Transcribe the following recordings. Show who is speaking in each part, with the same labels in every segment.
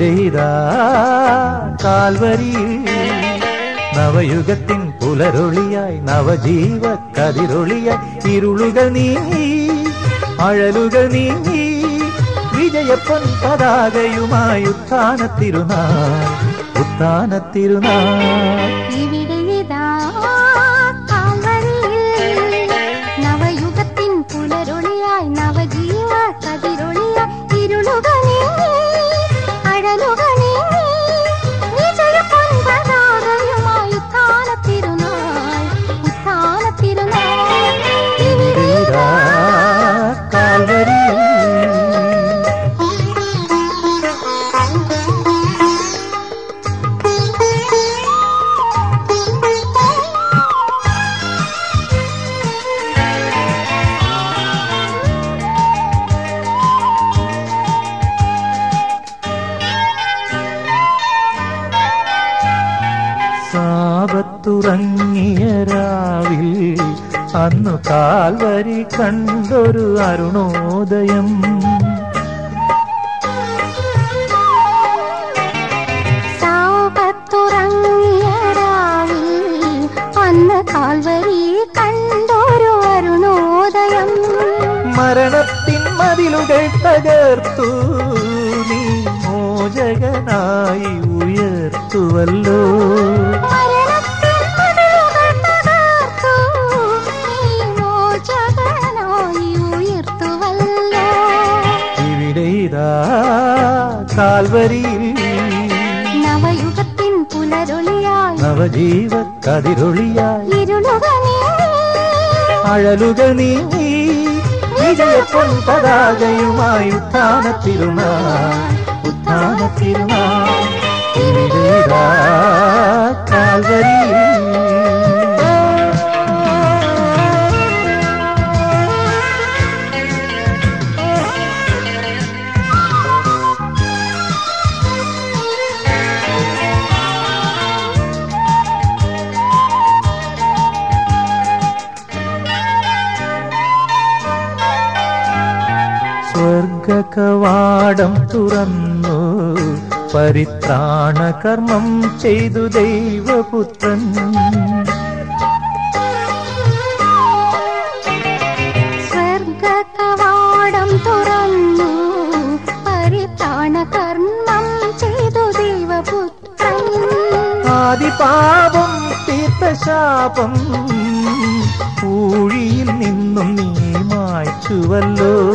Speaker 1: ഇവിടെയിതാ കാൽവരിയിൽ നവയുഗത്തിൻ പുലരൊളിയായി നവജീവ കതിരൊളിയായി ഇരുളുകൾ നീങ്ങി അഴലുകൾ നീങ്ങി വിജയപ്പൻ പതാകയുമായി ഉത്ഥാനത്തിരുനാൾ ഉത്ഥാനത്തിരുനാൾ സാപത്തുറങ്ങിയ രാവിൽ അന്നു കാൽവരി കണ്ടൊരു അരുണോദയം.
Speaker 2: സാപത്തുറങ്ങിയ രാവിൽ അന്ന് കാൽവരി കണ്ടൊരു അരുണോദയം.
Speaker 1: മരണത്തിൻ മതിലുകൾ തകർത്തു. നീ മോചകനായി ഉയർത്തുവല്ലോ. ഇവിടെ ഇതാ കാൽവരിയിൽ
Speaker 2: നവയുഗത്തിൻ പുലരൊളിയായി
Speaker 1: നവജീവ കതിരൊളിയായി
Speaker 2: ഇരുളുകൾ നീങ്ങി
Speaker 1: അഴലുകൾ നീങ്ങി വിജയപ്പൊൻ പതാകയുമായി ഉത്ഥാനത്തിരുനാൾ ഉത്ഥാനത്തിരുനാൾ ഇവിടെതാ സ്വർഗകവാടം തുറന്നു. പരിത്രാണ കർമ്മം ചെയ്തു ദൈവപുത്രൻ.
Speaker 2: സ്വർഗകവാടം തുറന്നു. പരിത്രാണ കർമ്മം ചെയ്തു ദൈവപുത്രൻ.
Speaker 1: ആദിപാപം തീർത്ഥശാപം. ഊഴിയിൽ നിന്നും നീ മായ്ച്ചുവല്ലോ.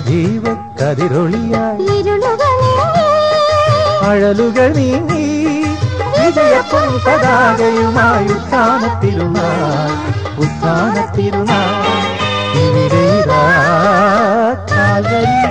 Speaker 2: പുലരൊളിയായി
Speaker 1: നവജീവ കതിരൊളിയായി
Speaker 2: ഇരുളുകൾ നീങ്ങി
Speaker 1: അഴലുകൾ നീങ്ങി വിജയപ്പൊൻ പതാകയുമായി ഉത്ഥാനത്തിരുനാൾ ഉത്ഥാനത്തിരുനാൾ ഇവിടെ കാൽവരി